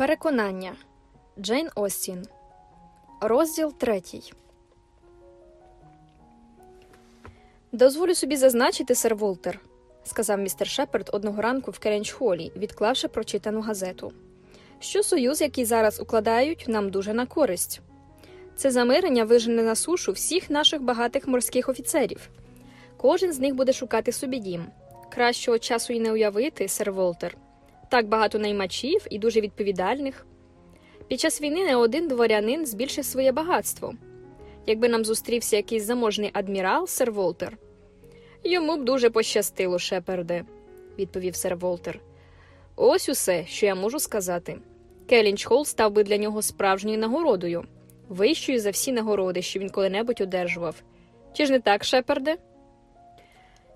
Переконання Джейн Остін. Розділ третій. Дозволю собі зазначити, сер Волтер, сказав містер Шепард одного ранку в Керенч-холі, відклавши прочитану газету, що союз, який зараз укладають, нам дуже на користь. Це замирення вижене на сушу всіх наших багатих морських офіцерів. Кожен з них буде шукати собі дім. Кращого часу й не уявити, сер Волтер. Так багато наймачів і дуже відповідальних. Під час війни не один дворянин збільшив своє багатство. Якби нам зустрівся якийсь заможний адмірал, сер Волтер. Йому б дуже пощастило, Шеперде, відповів сер Волтер. Ось усе, що я можу сказати. Келінч Холл став би для нього справжньою нагородою, вищою за всі нагороди, що він коли-небудь одержував. Чи ж не так, Шеперде?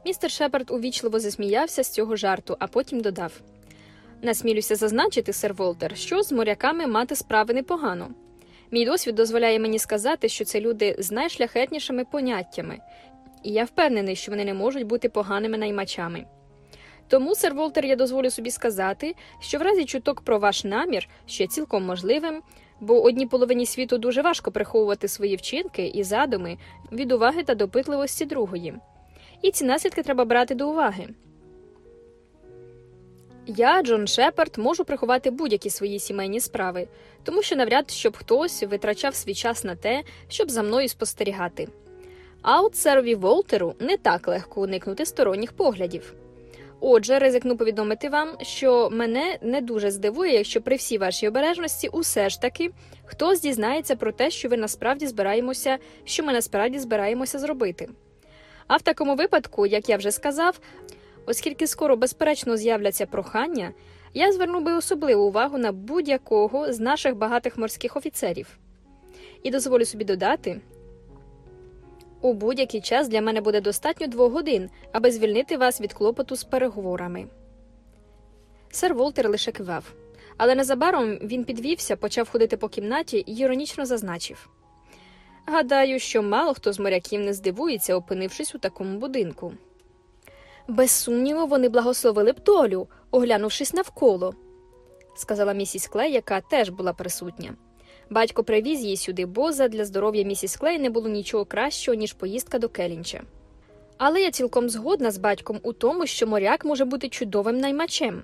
Містер Шепард увічливо засміявся з цього жарту, а потім додав Насмілюся зазначити, сер Волтер, що з моряками мати справи непогано. Мій досвід дозволяє мені сказати, що це люди з найшляхетнішими поняттями, і я впевнений, що вони не можуть бути поганими наймачами. Тому, сер Волтер, я дозволю собі сказати, що в разі чуток про ваш намір ще цілком можливим, бо одній половині світу дуже важко приховувати свої вчинки і задуми від уваги та допитливості другої. І ці наслідки треба брати до уваги. Я, Джон Шепард, можу приховати будь-які свої сімейні справи, тому що навряд щоб хтось витрачав свій час на те, щоб за мною спостерігати. А от серові Волтеру не так легко уникнути сторонніх поглядів. Отже, ризикну повідомити вам, що мене не дуже здивує, якщо при всій вашій обережності усе ж таки хтось дізнається про те, що ви насправді збираємося, що ми насправді збираємося зробити. А в такому випадку, як я вже сказав, оскільки скоро безперечно з'являться прохання, я зверну би особливу увагу на будь-якого з наших багатих морських офіцерів. І дозволю собі додати. У будь-який час для мене буде достатньо двох годин, аби звільнити вас від клопоту з переговорами. Сер Волтер лише кивав, але незабаром він підвівся, почав ходити по кімнаті і іронічно зазначив Гадаю, що мало хто з моряків не здивується, опинившись у такому будинку. Без сумніву, вони благословили б долю, оглянувшись навколо, сказала місіс Клей, яка теж була присутня. Батько привіз її сюди, бо задля здоров'я місіс Клей не було нічого кращого, ніж поїздка до Келінча. Але я цілком згодна з батьком у тому, що моряк може бути чудовим наймачем.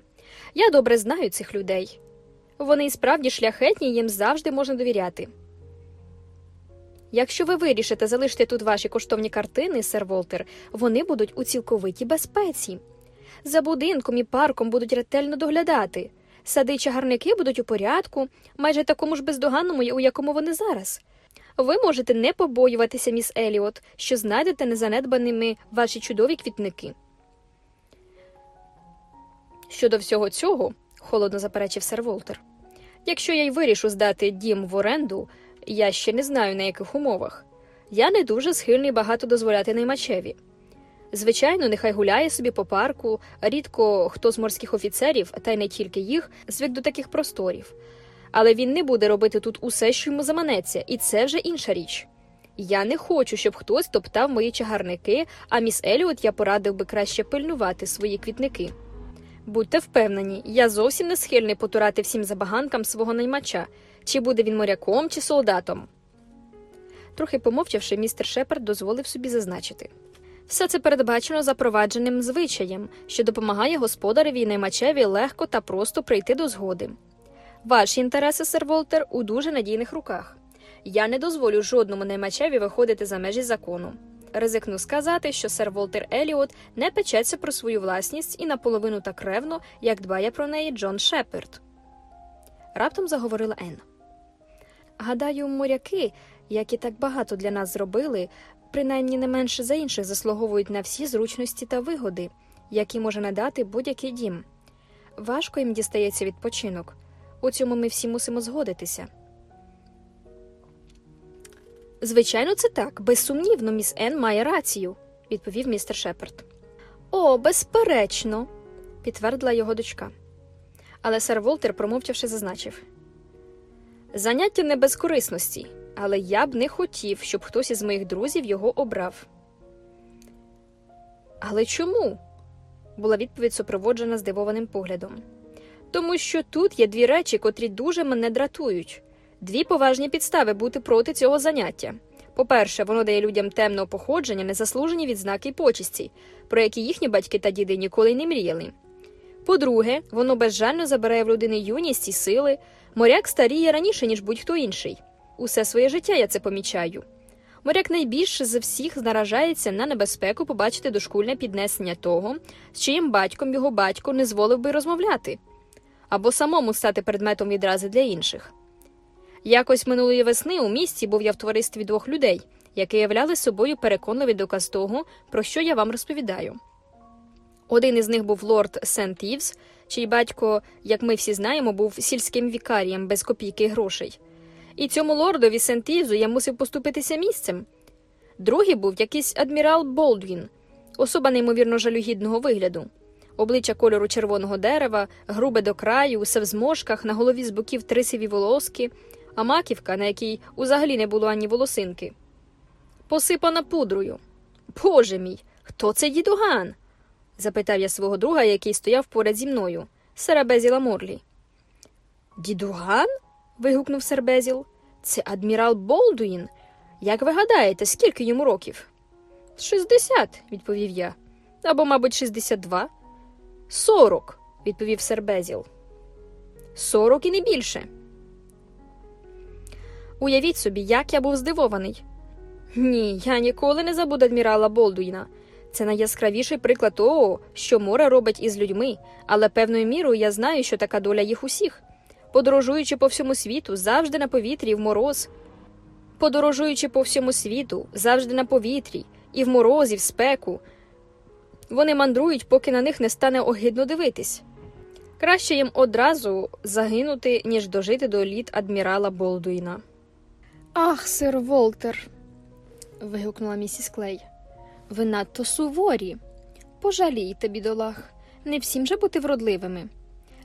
Я добре знаю цих людей. Вони і справді шляхетні, їм завжди можна довіряти. Якщо ви вирішите залишити тут ваші коштовні картини, сер Волтер, вони будуть у цілковитій безпеці. За будинком і парком будуть ретельно доглядати. Сади й чагарники будуть у порядку, майже такому ж бездоганному, у якому вони зараз. Ви можете не побоюватися, міс Еліот, що знайдете незанедбаними ваші чудові квітники. Щодо всього цього, холодно заперечив сер Волтер, якщо я й вирішу здати дім в оренду, я ще не знаю на яких умовах. Я не дуже схильний багато дозволяти наймачеві. Звичайно, нехай гуляє собі по парку, рідко хто з морських офіцерів, та й не тільки їх, звик до таких просторів. Але він не буде робити тут усе, що йому заманеться, і це вже інша річ. Я не хочу, щоб хтось топтав мої чагарники, а міс Еліот я порадив би краще пильнувати свої квітники. Будьте впевнені, я зовсім не схильний потурати всім забаганкам свого наймача, чи буде він моряком, чи солдатом. Трохи помовчавши, містер Шепард дозволив собі зазначити. Все це передбачено запровадженим звичаєм, що допомагає господареві і наймачеві легко та просто прийти до згоди. Ваші інтереси, сер Волтер, у дуже надійних руках. Я не дозволю жодному наймачеві виходити за межі закону. Ризикну сказати, що сер Волтер Еліот не печеться про свою власність і наполовину так ревно, як дбає про неї Джон Шепард. Раптом заговорила Енн. Гадаю, моряки, які так багато для нас зробили, принаймні не менше за інших заслуговують на всі зручності та вигоди, які може надати будь-який дім. Важко їм дістається відпочинок. У цьому ми всі мусимо згодитися. Звичайно, це так. Безсумнівно, міс Ен має рацію, відповів містер Шепард. О, безперечно, підтвердила його дочка. Але сер Волтер, промовчавши, зазначив заняття не без корисності, але я б не хотів, щоб хтось із моїх друзів його обрав. Але чому? була відповідь супроводжена здивованим поглядом. Тому що тут є дві речі, котрі дуже мене дратують. Дві поважні підстави бути проти цього заняття. По-перше, воно дає людям темного походження незаслужені відзнаки й почесті, про які їхні батьки та діди ніколи не мріяли. По-друге, воно безжально забирає в людини юність і сили. Моряк старіє раніше, ніж будь-хто інший. Усе своє життя я це помічаю. Моряк найбільше з всіх наражається на небезпеку побачити дошкульне піднесення того, з чиїм батьком його батько не зволив би розмовляти, або самому стати предметом відрази для інших. Якось минулої весни у місті був я в товаристві двох людей, які являли собою переконливий доказ того, про що я вам розповідаю. Один із них був лорд Сент Івс, чий батько, як ми всі знаємо, був сільським вікарієм без копійки грошей. І цьому лордові Сент Івзу я мусив поступитися місцем. Другий був якийсь адмірал Болдвін, особа неймовірно жалюгідного вигляду. Обличчя кольору червоного дерева, грубе до краю, усе в зморшках, на голові з боків три сиві волоски, а маківка, на якій узагалі не було ані волосинки. Посипана пудрою. Боже мій, хто це дідуган? Запитав я свого друга, який стояв поряд зі мною, серабезіла Морлі. Дідуган? вигукнув сер Безіл. Це адмірал Болдуїн. Як ви гадаєте, скільки йому років? Шістдесят, відповів я. Або, мабуть, шістдесят два. Сорок, відповів сер Безіл. Сорок і не більше. Уявіть собі, як я був здивований. Ні, я ніколи не забуду адмірала Болдуїна. Це найяскравіший приклад того, що море робить із людьми, але певною мірою я знаю, що така доля їх усіх. Подорожуючи по всьому світу, завжди на повітрі, в мороз. Подорожуючи по всьому світу, завжди на повітрі, і в морозі, в спеку. Вони мандрують, поки на них не стане огидно дивитись. Краще їм одразу загинути, ніж дожити до літ адмірала Болдуїна. Ах, сир Волтер. вигукнула місіс Клей. Ви надто суворі. Пожалійте, бідолах, не всім же бути вродливими.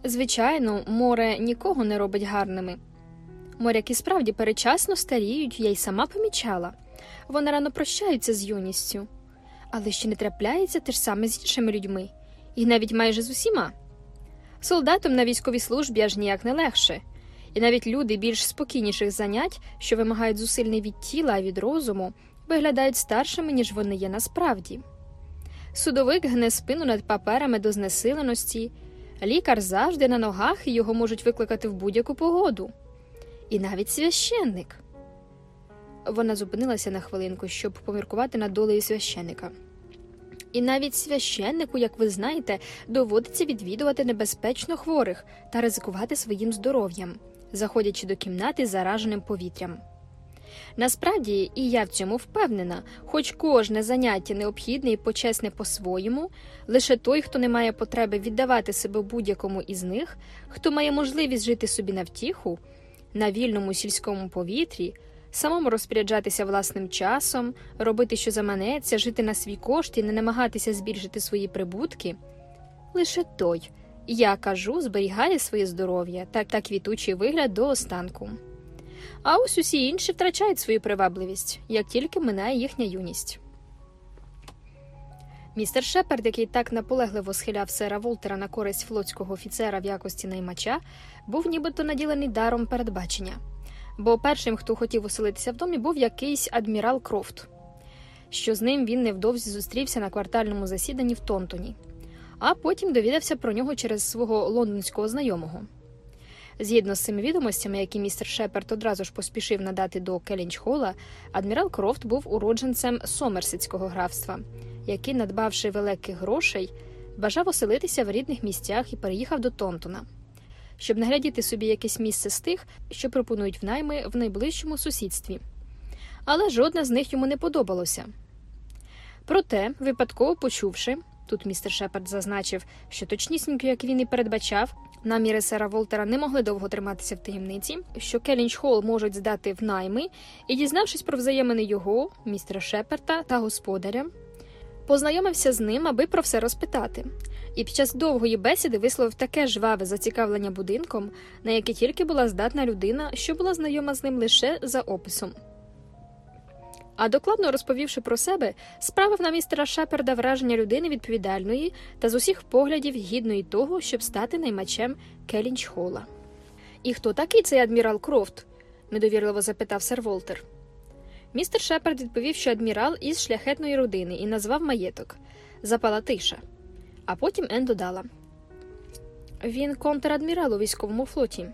Звичайно, море нікого не робить гарними. Моряки справді перечасно старіють, я й сама помічала. Вони рано прощаються з юністю, але ще не трапляється те ж саме з іншими людьми, і навіть майже з усіма. Солдатам на військовій службі аж ніяк не легше, і навіть люди більш спокійніших занять, що вимагають зусиль не від тіла, а від розуму, виглядають старшими, ніж вони є насправді. Судовик гне спину над паперами до знесиленості, лікар завжди на ногах і його можуть викликати в будь-яку погоду. І навіть священник. Вона зупинилася на хвилинку, щоб поміркувати над долею священника. І навіть священнику, як ви знаєте, доводиться відвідувати небезпечно хворих та ризикувати своїм здоров'ям, заходячи до кімнати зараженим повітрям. Насправді, і я в цьому впевнена, хоч кожне заняття необхідне і почесне по-своєму, лише той, хто не має потреби віддавати себе будь-якому із них, хто має можливість жити собі на втіху, на вільному сільському повітрі, самому розпоряджатися власним часом, робити, що заманеться, жити на свій кошт і не намагатися збільшити свої прибутки, лише той, я кажу, зберігає своє здоров'я та, та квітучий вигляд до останку. А ось усі інші втрачають свою привабливість, як тільки минає їхня юність. Містер Шеперд, який так наполегливо схиляв сера Волтера на користь флотського офіцера в якості наймача, був нібито наділений даром передбачення. Бо першим, хто хотів оселитися в домі, був якийсь адмірал Крофт, що з ним він невдовзі зустрівся на квартальному засіданні в Тонтоні, а потім довідався про нього через свого лондонського знайомого. Згідно з цими відомостями, які містер Шеперд одразу ж поспішив надати до Келінч-Холла, адмірал Крофт був уродженцем Сомерсетського графства, який, надбавши великих грошей, бажав оселитися в рідних місцях і переїхав до Тонтона, щоб наглядіти собі якесь місце з тих, що пропонують в найми в найближчому сусідстві. Але жодне з них йому не подобалося. Проте, випадково почувши, тут містер Шепард зазначив, що точнісінько, як він і передбачав, наміри сера Волтера не могли довго триматися в таємниці, що Келінч Холл можуть здати в найми, і, дізнавшись про взаємини його, містера Шеперта та господаря, познайомився з ним, аби про все розпитати, і під час довгої бесіди висловив таке жваве зацікавлення будинком, на яке тільки була здатна людина, що була знайома з ним лише за описом. А докладно розповівши про себе, справив на містера Шеперда враження людини відповідальної та з усіх поглядів гідної того, щоб стати наймачем Келінч-Холла. І хто такий цей адмірал Крофт? недовірливо запитав сер Волтер. Містер Шеперд відповів, що адмірал із шляхетної родини і назвав маєток запала тиша. А потім Ен додала він контрадмірал у військовому флоті.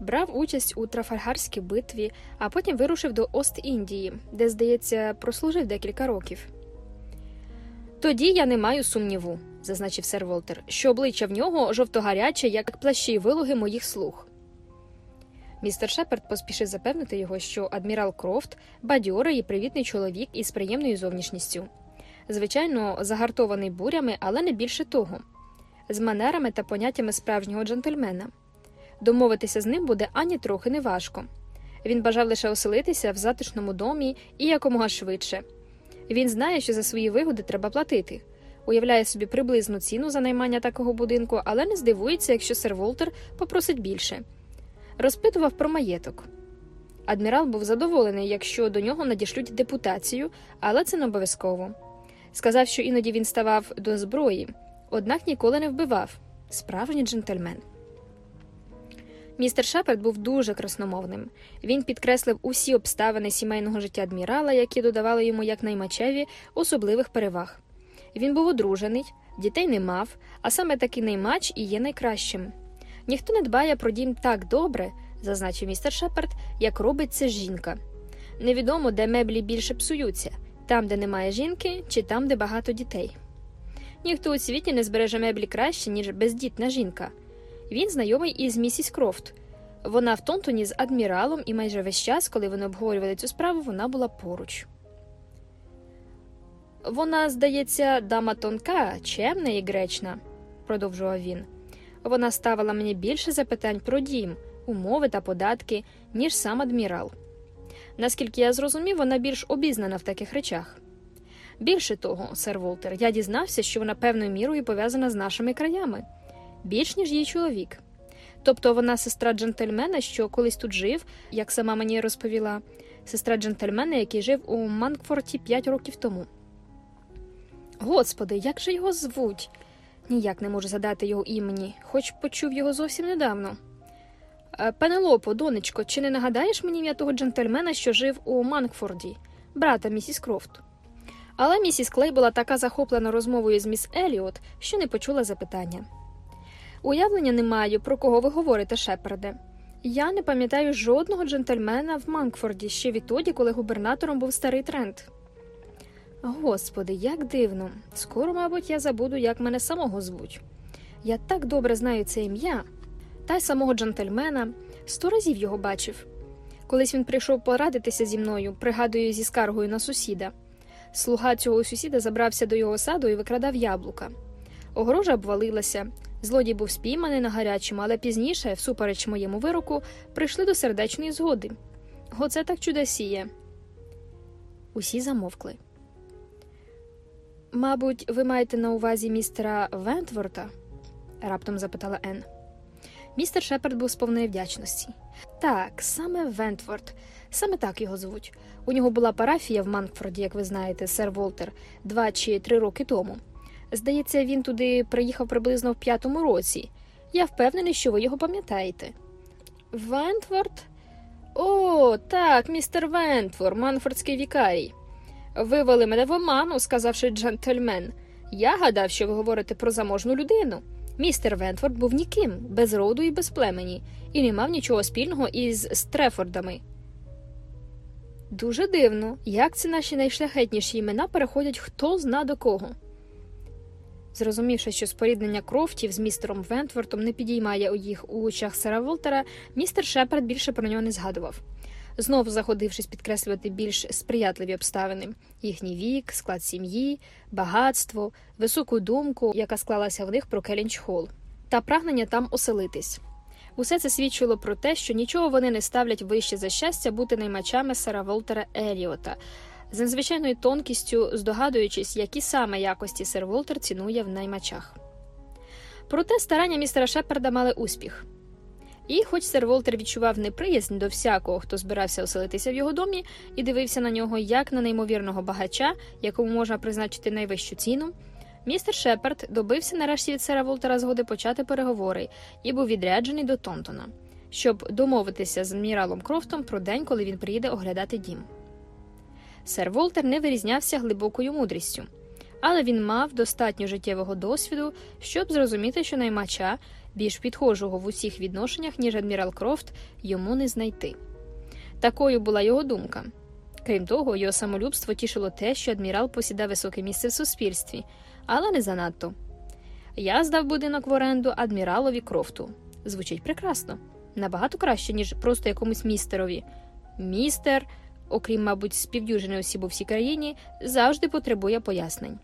Брав участь у Трафальгарській битві, а потім вирушив до Ост-Індії, де, здається, прослужив декілька років. Тоді я не маю сумніву, зазначив сер Волтер, що обличчя в нього жовтогаряче, як плащі й вилоги моїх слуг. Містер Шеперд поспішив запевнити його, що адмірал Крофт бадьорий і привітний чоловік із приємною зовнішністю. Звичайно, загартований бурями, але не більше того, з манерами та поняттями справжнього джентльмена. Домовитися з ним буде ані трохи не. Він бажав лише оселитися в затишному домі і якомога швидше. Він знає, що за свої вигоди треба платити. Уявляє собі приблизну ціну за наймання такого будинку, але не здивується, якщо сер Волтер попросить більше. Розпитував про маєток. Адмірал був задоволений, якщо до нього надішлють депутацію, але це не обов'язково. Сказав, що іноді він ставав до зброї, однак ніколи не вбивав справжній джентльмен. Містер Шеперд був дуже красномовним. Він підкреслив усі обставини сімейного життя адмірала, які додавали йому як наймачеві особливих переваг. Він був одружений, дітей не мав, а саме такий наймач і є найкращим. Ніхто не дбає про дім так добре, зазначив містер Шеперд, як робить це жінка. Невідомо, де меблі більше псуються там, де немає жінки, чи там, де багато дітей. Ніхто у світі не збереже меблі краще, ніж бездітна жінка. Він знайомий із місіс Крофт. Вона в Тонтоні з адміралом, і майже весь час, коли вони обговорювали цю справу, вона була поруч. Вона, здається, дама тонка, чемна і гречна, продовжував він. Вона ставила мені більше запитань про дім, умови та податки, ніж сам адмірал. Наскільки я зрозумів, вона більш обізнана в таких речах. Більше того, сер Волтер, я дізнався, що вона певною мірою пов'язана з нашими краями більш ніж її чоловік. Тобто вона сестра джентльмена, що колись тут жив, як сама мені розповіла, сестра джентльмена, який жив у Манкфорті п'ять років тому. Господи, як же його звуть? Ніяк не можу задати його імені, хоч почув його зовсім недавно. «Е, Пенелопо, донечко, чи не нагадаєш мені ім'я того джентльмена, що жив у Манкфорді, брата місіс Крофт? Але місіс Клей була така захоплена розмовою з міс Еліот, що не почула запитання. Уявлення не маю, про кого ви говорите, Шеперде. Я не пам'ятаю жодного джентльмена в Манкфорді ще відтоді, коли губернатором був старий Трент. Господи, як дивно. Скоро, мабуть, я забуду, як мене самого звуть. Я так добре знаю це ім'я, та й самого джентльмена, сто разів його бачив. Колись він прийшов порадитися зі мною, пригадую зі скаргою на сусіда. Слуга цього сусіда забрався до його саду і викрадав яблука. Огорожа обвалилася, Злодій був спійманий на гарячому, але пізніше, всупереч моєму вироку, прийшли до сердечної згоди. Оце так чудосіє. Усі замовкли. Мабуть, ви маєте на увазі містера Вентворта? раптом запитала Ен. Містер Шеперд був сповнений вдячності. Так, саме Вентворт, саме так його звуть. У нього була парафія в Манкфорді, як ви знаєте, сер Волтер, два чи три роки тому. Здається, він туди приїхав приблизно в п'ятому році. Я впевнений, що ви його пам'ятаєте. Вентворд? О, так, містер Вентвор, Манфордський вікарій. Вивели мене в оману, сказавши джентльмен. Я гадав, що ви говорите про заможну людину. Містер Вентворд був ніким, без роду і без племені, і не мав нічого спільного із Стрефордами. Дуже дивно, як ці наші найшляхетніші імена переходять хто зна до кого. Зрозумівши, що споріднення крофтів з містером Вентвортом не підіймає у їх у очах сера Волтера, містер Шепард більше про нього не згадував. Знову заходившись підкреслювати більш сприятливі обставини їхній вік, склад сім'ї, багатство, високу думку, яка склалася в них про Келінч Холл, та прагнення там оселитись. Усе це свідчило про те, що нічого вони не ставлять вище за щастя бути наймачами сера Волтера Еліота, з надзвичайною тонкістю здогадуючись, які саме якості сер Волтер цінує в наймачах. Проте старання містера Шепарда мали успіх. І, хоч сер Волтер відчував неприязнь до всякого, хто збирався оселитися в його домі, і дивився на нього як на неймовірного багача, якому можна призначити найвищу ціну, містер Шепард добився нарешті від сера Волтера згоди почати переговори і був відряджений до Тонтона, щоб домовитися з адміралом Крофтом про день, коли він приїде оглядати дім. Сер Волтер не вирізнявся глибокою мудрістю, але він мав достатньо життєвого досвіду, щоб зрозуміти, що наймача більш підхожого в усіх відношеннях, ніж адмірал Крофт, йому не знайти. Такою була його думка. Крім того, його самолюбство тішило те, що адмірал посідав високе місце в суспільстві, але не занадто. Я здав будинок в оренду адміралові Крофту. Звучить прекрасно, набагато краще, ніж просто якомусь містерові. Містер, окрім, мабуть, співдюжини осіб у всій країні, завжди потребує пояснень.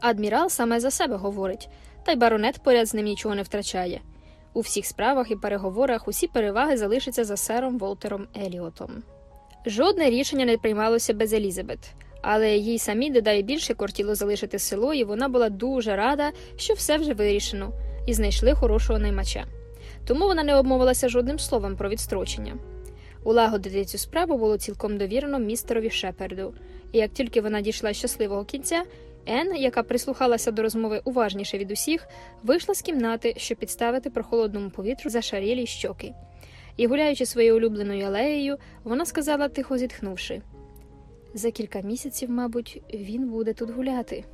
Адмірал саме за себе говорить, та й баронет поряд з ним нічого не втрачає. У всіх справах і переговорах усі переваги залишаться за сером Волтером Еліотом. Жодне рішення не приймалося без Елізабет, але їй самі дедалі більше кортіло залишити село, і вона була дуже рада, що все вже вирішено, і знайшли хорошого наймача. Тому вона не обмовилася жодним словом про відстрочення. Улагодити цю справу було цілком довірено містерові Шеперду, і як тільки вона дійшла щасливого кінця, Ен, яка прислухалася до розмови уважніше від усіх, вийшла з кімнати, щоб підставити прохолодному повітру зашарілі щоки. І, гуляючи своєю улюбленою алеєю, вона сказала, тихо зітхнувши: за кілька місяців, мабуть, він буде тут гуляти.